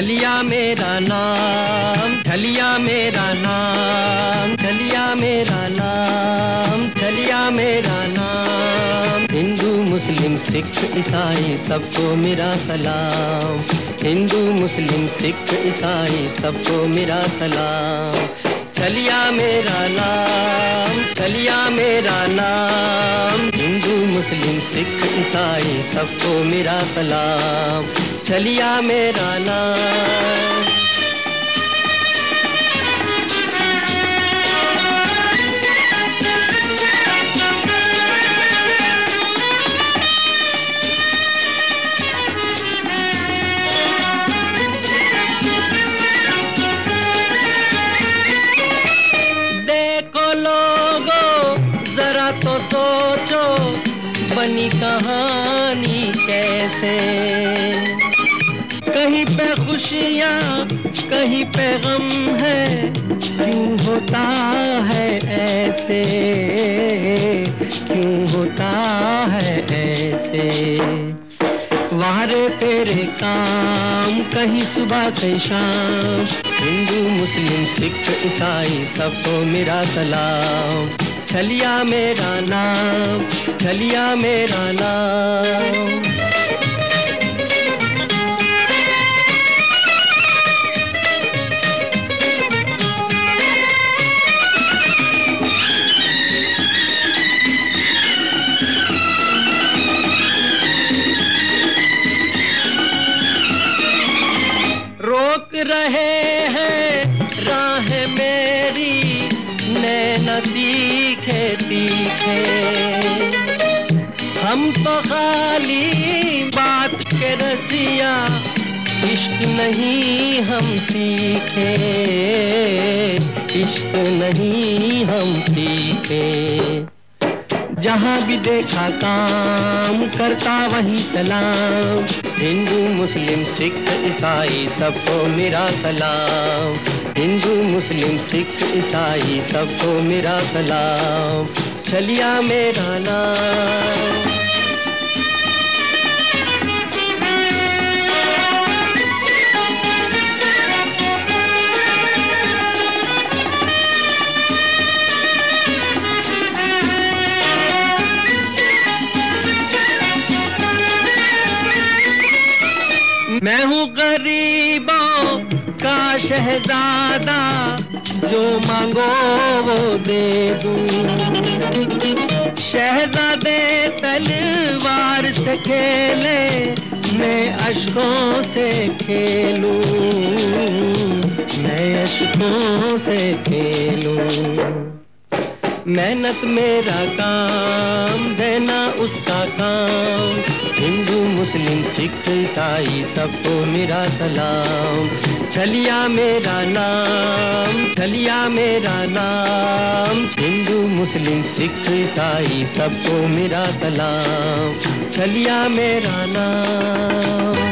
छलिया मेरा नाम छलिया मेरा नाम छलिया मेरा नाम छलिया मेरा नाम। हिंदू, मुस्लिम, सिख, ईसाई, सबको मेरा सलाम। हिंदू, मुस्लिम, सिख, ईसाई, सबको मेरा सलाम। छलिया मेरा नाम छलिया मेरा नाम। हिंदू, मुस्लिम, सिख, ईसाई, सबको मेरा सलाम। छलिया मेरा नाम। तो सोचो बनी कहानी कैसे? कहीं पे खुशियाँ, कहीं पे गम है, क्यों होता है ऐसे? क्यों होता है ऐसे? वारे तेरे काम, कहीं सुबह, कहीं शाम। हिंदू, मुस्लिम, सिख, ईसाई, सबको मेरा सलाम। छलिया मेरा नाम, छलिया मेरा नाम। रहे हैं। राह मेरी नैन तीखे तीखे हम तो खाली बात के रसिया, इश्क नहीं हम सीखे। इश्क नहीं हम सीखे। जहाँ भी देखा काम करता वही सलाम। हिंदू, मुस्लिम, सिख, ईसाई, सबको मेरा सलाम। हिंदू, मुस्लिम, सिख, ईसाई, सबको मेरा सलाम। चलिया मेरा नाम। मैं हूँ गरीबों का शहजादा, जो मांगो वो दे दूँ। शहजादे तलवार से खेले, मैं अशकों से खेलूं। मैं अशकों से खेलूं। मेहनत मेरा काम देना उसका काम। मुस्लिम, सिख, ईसाई, सबको मेरा सलाम। छलिया मेरा नाम, छलिया मेरा नाम। हिंदू, मुस्लिम, सिख, ईसाई, सबको मेरा सलाम। छलिया मेरा नाम।